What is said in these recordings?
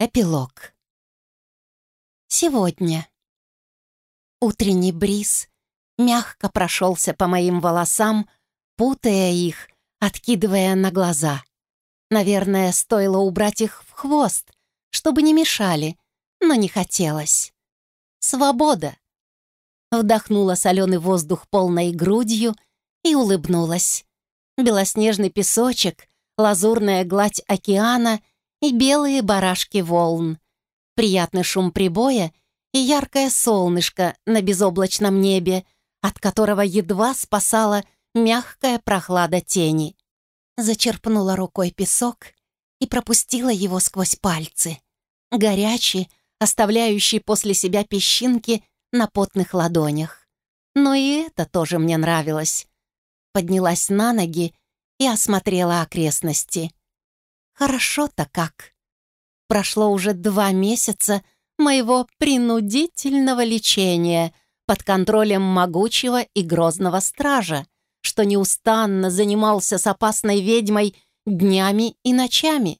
Эпилог. Сегодня. Утренний бриз мягко прошелся по моим волосам, путая их, откидывая на глаза. Наверное, стоило убрать их в хвост, чтобы не мешали, но не хотелось. Свобода. Вдохнула соленый воздух полной грудью и улыбнулась. Белоснежный песочек, лазурная гладь океана — и белые барашки волн, приятный шум прибоя и яркое солнышко на безоблачном небе, от которого едва спасала мягкая прохлада тени. Зачерпнула рукой песок и пропустила его сквозь пальцы. Горячий, оставляющий после себя песчинки на потных ладонях. Но и это тоже мне нравилось. Поднялась на ноги и осмотрела окрестности. Хорошо-то как. Прошло уже два месяца моего принудительного лечения под контролем могучего и грозного стража, что неустанно занимался с опасной ведьмой днями и ночами.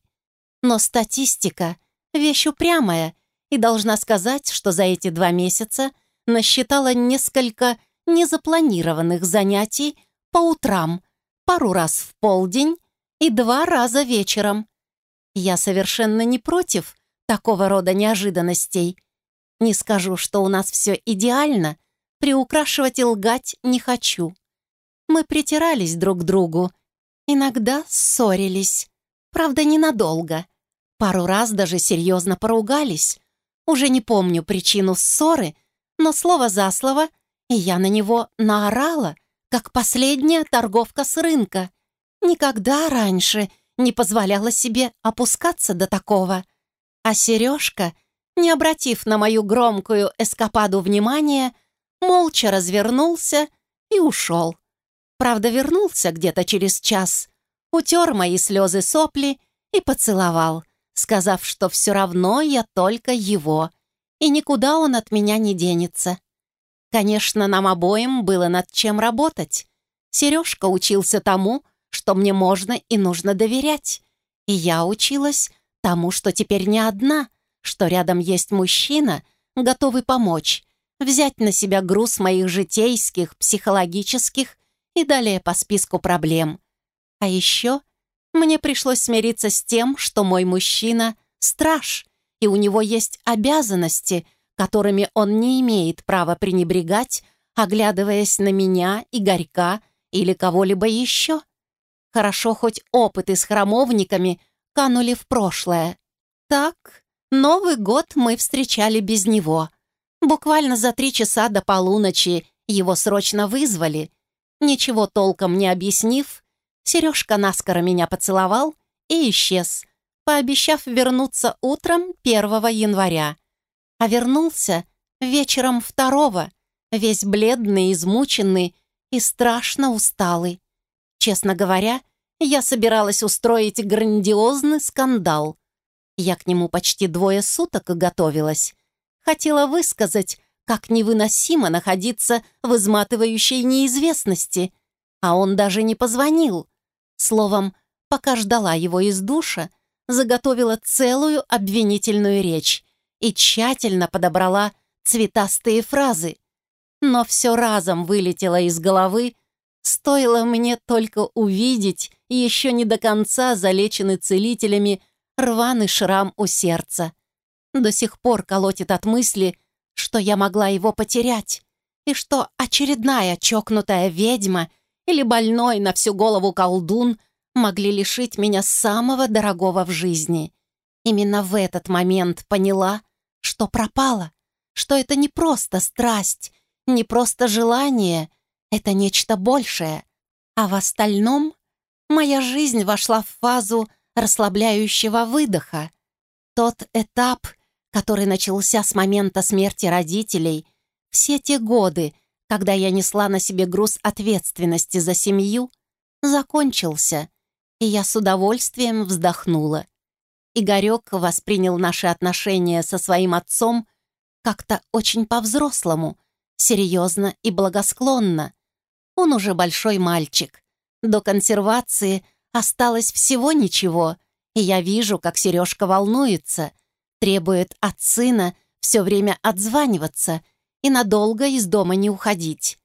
Но статистика — вещь упрямая, и должна сказать, что за эти два месяца насчитала несколько незапланированных занятий по утрам, пару раз в полдень и два раза вечером. Я совершенно не против такого рода неожиданностей. Не скажу, что у нас все идеально, приукрашивать и лгать не хочу. Мы притирались друг к другу, иногда ссорились, правда, ненадолго. Пару раз даже серьезно поругались. Уже не помню причину ссоры, но слово за слово, и я на него наорала, как последняя торговка с рынка. Никогда раньше не позволяла себе опускаться до такого. А Сережка, не обратив на мою громкую эскападу внимания, молча развернулся и ушел. Правда, вернулся где-то через час, утер мои слезы сопли и поцеловал, сказав, что все равно я только его, и никуда он от меня не денется. Конечно, нам обоим было над чем работать. Сережка учился тому, что мне можно и нужно доверять. И я училась тому, что теперь не одна, что рядом есть мужчина, готовый помочь, взять на себя груз моих житейских, психологических и далее по списку проблем. А еще мне пришлось смириться с тем, что мой мужчина — страж, и у него есть обязанности, которыми он не имеет права пренебрегать, оглядываясь на меня, Игорька или кого-либо еще. Хорошо, хоть опыты с храмовниками канули в прошлое. Так, Новый год мы встречали без него. Буквально за три часа до полуночи его срочно вызвали. Ничего толком не объяснив, Сережка наскоро меня поцеловал и исчез, пообещав вернуться утром 1 января. А вернулся вечером второго, весь бледный, измученный и страшно усталый. Честно говоря, я собиралась устроить грандиозный скандал. Я к нему почти двое суток готовилась. Хотела высказать, как невыносимо находиться в изматывающей неизвестности, а он даже не позвонил. Словом, пока ждала его из душа, заготовила целую обвинительную речь и тщательно подобрала цветастые фразы. Но все разом вылетело из головы, Стоило мне только увидеть еще не до конца залеченный целителями рваный шрам у сердца. До сих пор колотит от мысли, что я могла его потерять, и что очередная чокнутая ведьма или больной на всю голову колдун могли лишить меня самого дорогого в жизни. Именно в этот момент поняла, что пропала, что это не просто страсть, не просто желание — это нечто большее, а в остальном моя жизнь вошла в фазу расслабляющего выдоха. Тот этап, который начался с момента смерти родителей, все те годы, когда я несла на себе груз ответственности за семью, закончился, и я с удовольствием вздохнула. Игорек воспринял наши отношения со своим отцом как-то очень по-взрослому, серьезно и благосклонно. Он уже большой мальчик. До консервации осталось всего ничего, и я вижу, как Сережка волнуется, Требует от сына все время отзваниваться и надолго из дома не уходить.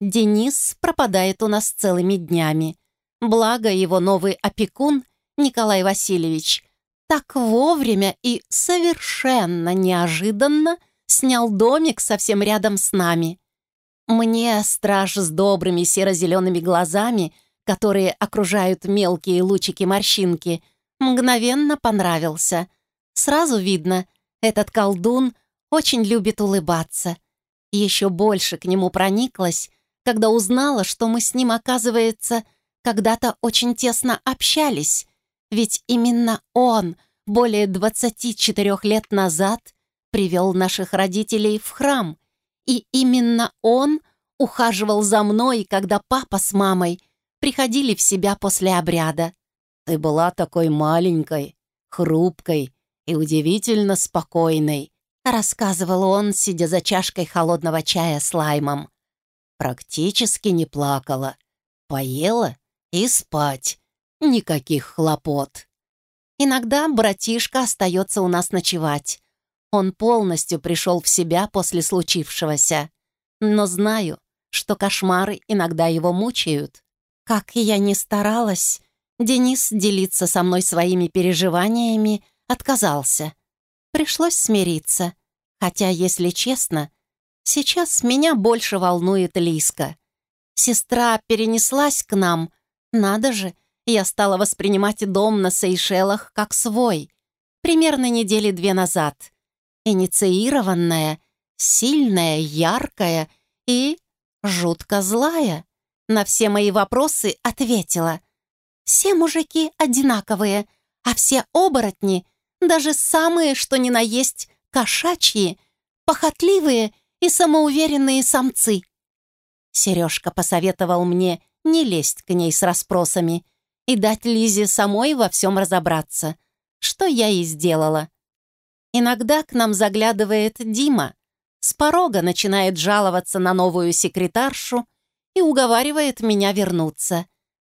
Денис пропадает у нас целыми днями. Благо его новый опекун, Николай Васильевич, так вовремя и совершенно неожиданно снял домик совсем рядом с нами. Мне страж с добрыми серо-зелеными глазами, которые окружают мелкие лучики-морщинки, мгновенно понравился. Сразу видно, этот колдун очень любит улыбаться. Еще больше к нему прониклась, когда узнала, что мы с ним, оказывается, когда-то очень тесно общались, ведь именно он более 24 лет назад привел наших родителей в храм, и именно он ухаживал за мной, когда папа с мамой приходили в себя после обряда. «Ты была такой маленькой, хрупкой и удивительно спокойной», рассказывал он, сидя за чашкой холодного чая с лаймом. «Практически не плакала. Поела и спать. Никаких хлопот». Иногда братишка остается у нас ночевать. Он полностью пришел в себя после случившегося. Но знаю, что кошмары иногда его мучают. Как я ни старалась, Денис делиться со мной своими переживаниями отказался. Пришлось смириться. Хотя, если честно, сейчас меня больше волнует Лиска. Сестра перенеслась к нам. Надо же, я стала воспринимать дом на Сейшелах как свой. Примерно недели две назад. Инициированная, сильная, яркая и жутко злая. На все мои вопросы ответила. Все мужики одинаковые, а все оборотни, даже самые, что ни на есть, кошачьи, похотливые и самоуверенные самцы. Сережка посоветовал мне не лезть к ней с расспросами и дать Лизе самой во всем разобраться, что я и сделала. Иногда к нам заглядывает Дима, с порога начинает жаловаться на новую секретаршу и уговаривает меня вернуться.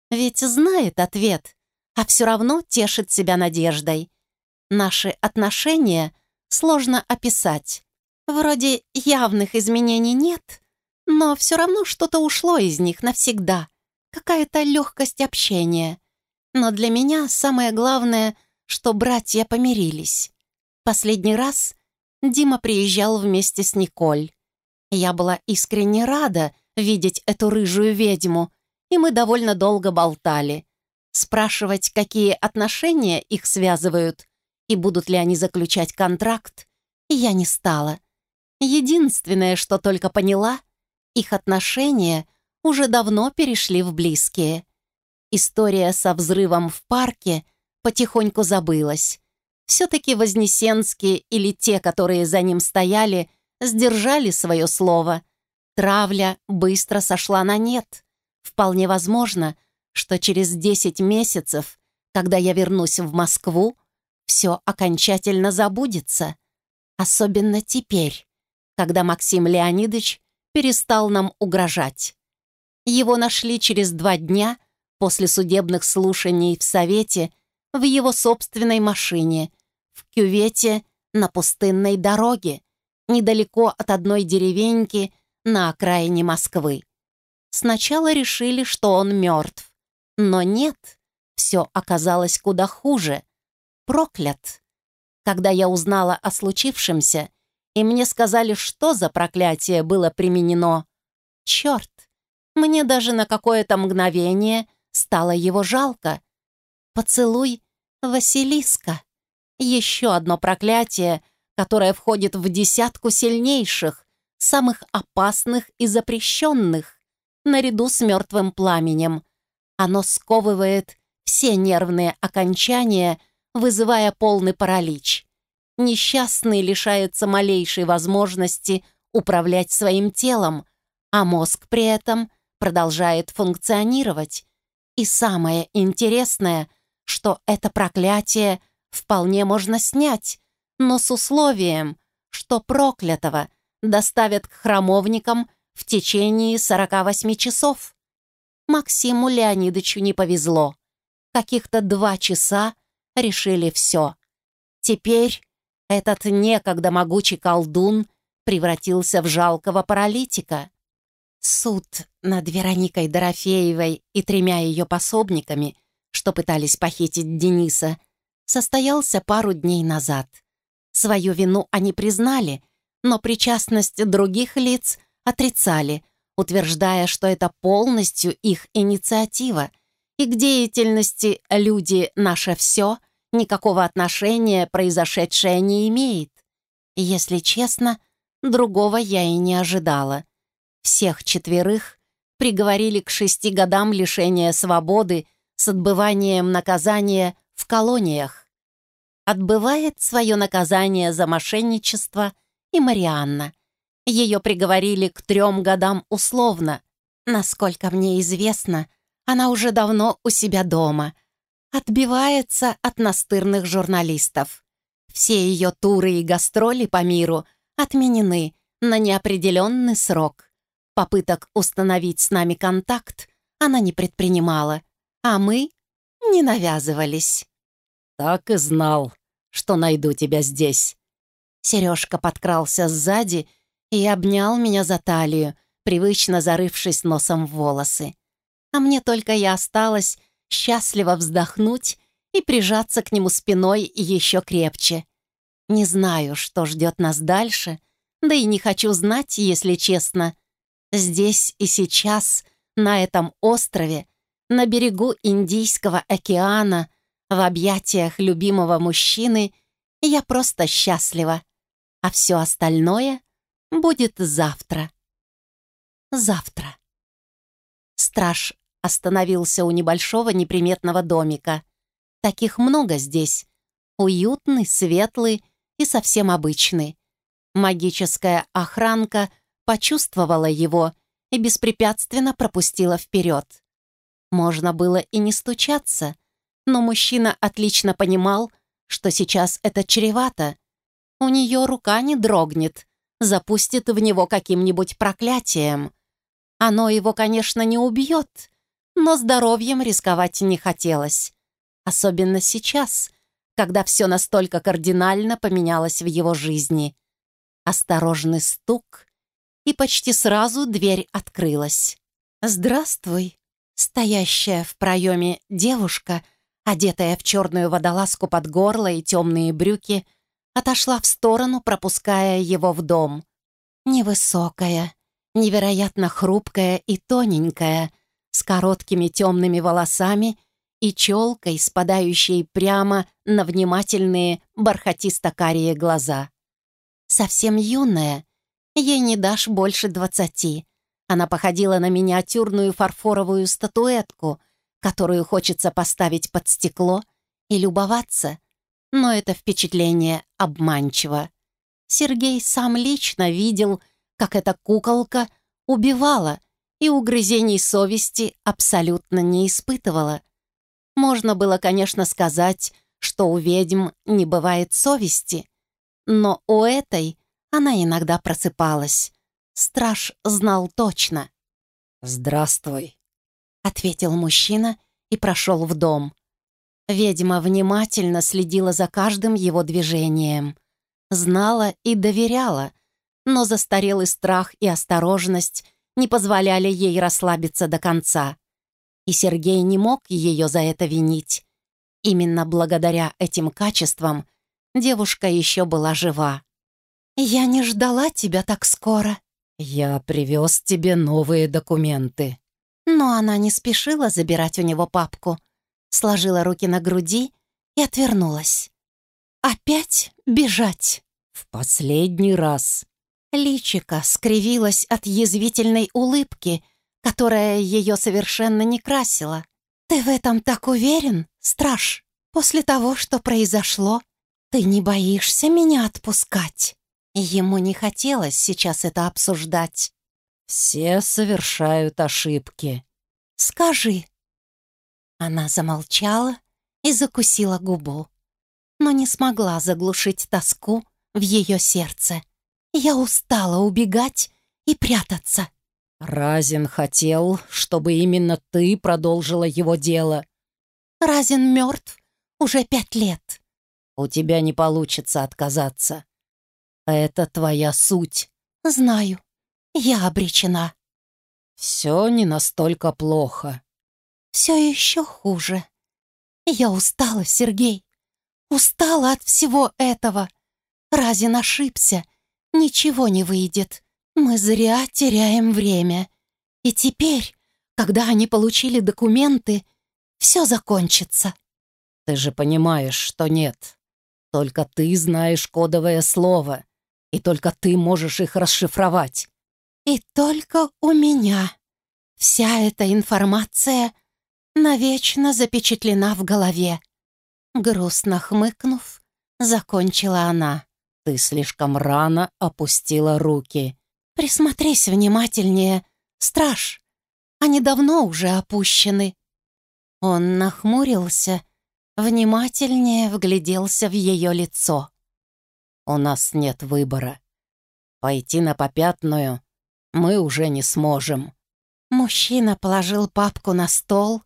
Ведь знает ответ, а все равно тешит себя надеждой. Наши отношения сложно описать. Вроде явных изменений нет, но все равно что-то ушло из них навсегда. Какая-то легкость общения. Но для меня самое главное, что братья помирились. Последний раз Дима приезжал вместе с Николь. Я была искренне рада видеть эту рыжую ведьму, и мы довольно долго болтали. Спрашивать, какие отношения их связывают, и будут ли они заключать контракт, я не стала. Единственное, что только поняла, их отношения уже давно перешли в близкие. История со взрывом в парке потихоньку забылась. Все-таки Вознесенские или те, которые за ним стояли, сдержали свое слово. Травля быстро сошла на нет. Вполне возможно, что через 10 месяцев, когда я вернусь в Москву, все окончательно забудется. Особенно теперь, когда Максим Леонидович перестал нам угрожать. Его нашли через два дня после судебных слушаний в Совете в его собственной машине, в кювете на пустынной дороге, недалеко от одной деревеньки на окраине Москвы. Сначала решили, что он мертв, но нет, все оказалось куда хуже. Проклят. Когда я узнала о случившемся, и мне сказали, что за проклятие было применено, черт, мне даже на какое-то мгновение стало его жалко. Поцелуй Василиска. Еще одно проклятие, которое входит в десятку сильнейших, самых опасных и запрещенных, наряду с мертвым пламенем. Оно сковывает все нервные окончания, вызывая полный паралич. Несчастный лишается малейшей возможности управлять своим телом, а мозг при этом продолжает функционировать. И самое интересное, что это проклятие вполне можно снять, но с условием, что проклятого доставят к храмовникам в течение 48 часов. Максиму Леонидовичу не повезло. Каких-то два часа решили все. Теперь этот некогда могучий колдун превратился в жалкого паралитика. Суд над Вероникой Дорофеевой и тремя ее пособниками, что пытались похитить Дениса, состоялся пару дней назад. Свою вину они признали, но причастность других лиц отрицали, утверждая, что это полностью их инициатива, и к деятельности «люди — наше все» никакого отношения произошедшее не имеет. Если честно, другого я и не ожидала. Всех четверых приговорили к шести годам лишения свободы с отбыванием наказания в колониях. Отбывает свое наказание за мошенничество и Марианна. Ее приговорили к трем годам условно. Насколько мне известно, она уже давно у себя дома. Отбивается от настырных журналистов. Все ее туры и гастроли по миру отменены на неопределенный срок. Попыток установить с нами контакт она не предпринимала, а мы не навязывались. «Так и знал, что найду тебя здесь». Сережка подкрался сзади и обнял меня за талию, привычно зарывшись носом в волосы. А мне только и осталось счастливо вздохнуть и прижаться к нему спиной еще крепче. Не знаю, что ждет нас дальше, да и не хочу знать, если честно. Здесь и сейчас, на этом острове, на берегу Индийского океана, в объятиях любимого мужчины, я просто счастлива. А все остальное будет завтра. Завтра. Страж остановился у небольшого неприметного домика. Таких много здесь. Уютный, светлый и совсем обычный. Магическая охранка почувствовала его и беспрепятственно пропустила вперед. Можно было и не стучаться, но мужчина отлично понимал, что сейчас это чревато. У нее рука не дрогнет, запустит в него каким-нибудь проклятием. Оно его, конечно, не убьет, но здоровьем рисковать не хотелось. Особенно сейчас, когда все настолько кардинально поменялось в его жизни. Осторожный стук, и почти сразу дверь открылась. «Здравствуй!» Стоящая в проеме девушка, одетая в черную водолазку под горло и темные брюки, отошла в сторону, пропуская его в дом. Невысокая, невероятно хрупкая и тоненькая, с короткими темными волосами и челкой, спадающей прямо на внимательные бархатисто-карие глаза. Совсем юная, ей не дашь больше двадцати. Она походила на миниатюрную фарфоровую статуэтку, которую хочется поставить под стекло и любоваться. Но это впечатление обманчиво. Сергей сам лично видел, как эта куколка убивала и угрызений совести абсолютно не испытывала. Можно было, конечно, сказать, что у ведьм не бывает совести, но у этой она иногда просыпалась. Страж знал точно. «Здравствуй», — ответил мужчина и прошел в дом. Ведьма внимательно следила за каждым его движением. Знала и доверяла, но застарелый страх и осторожность не позволяли ей расслабиться до конца. И Сергей не мог ее за это винить. Именно благодаря этим качествам девушка еще была жива. «Я не ждала тебя так скоро». «Я привез тебе новые документы». Но она не спешила забирать у него папку, сложила руки на груди и отвернулась. «Опять бежать?» «В последний раз». Личика скривилась от язвительной улыбки, которая ее совершенно не красила. «Ты в этом так уверен, страж? После того, что произошло, ты не боишься меня отпускать?» Ему не хотелось сейчас это обсуждать. «Все совершают ошибки». «Скажи». Она замолчала и закусила губу, но не смогла заглушить тоску в ее сердце. Я устала убегать и прятаться. Разин хотел, чтобы именно ты продолжила его дело. Разин мертв уже пять лет. У тебя не получится отказаться. Это твоя суть. Знаю. Я обречена. Все не настолько плохо. Все еще хуже. Я устала, Сергей. Устала от всего этого. Разин ошибся. Ничего не выйдет. Мы зря теряем время. И теперь, когда они получили документы, все закончится. Ты же понимаешь, что нет. Только ты знаешь кодовое слово, и только ты можешь их расшифровать. И только у меня. Вся эта информация навечно запечатлена в голове. Грустно хмыкнув, закончила она. Ты слишком рано опустила руки. Присмотрись внимательнее, страж. Они давно уже опущены. Он нахмурился, внимательнее вгляделся в ее лицо. У нас нет выбора. Пойти на попятную мы уже не сможем. Мужчина положил папку на стол,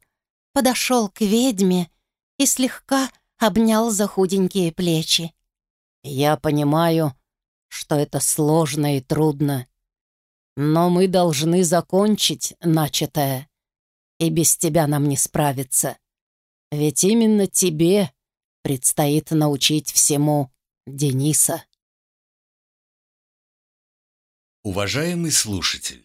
подошел к ведьме и слегка обнял за худенькие плечи. «Я понимаю, что это сложно и трудно, но мы должны закончить начатое, и без тебя нам не справиться. Ведь именно тебе предстоит научить всему Дениса». Уважаемый слушатель,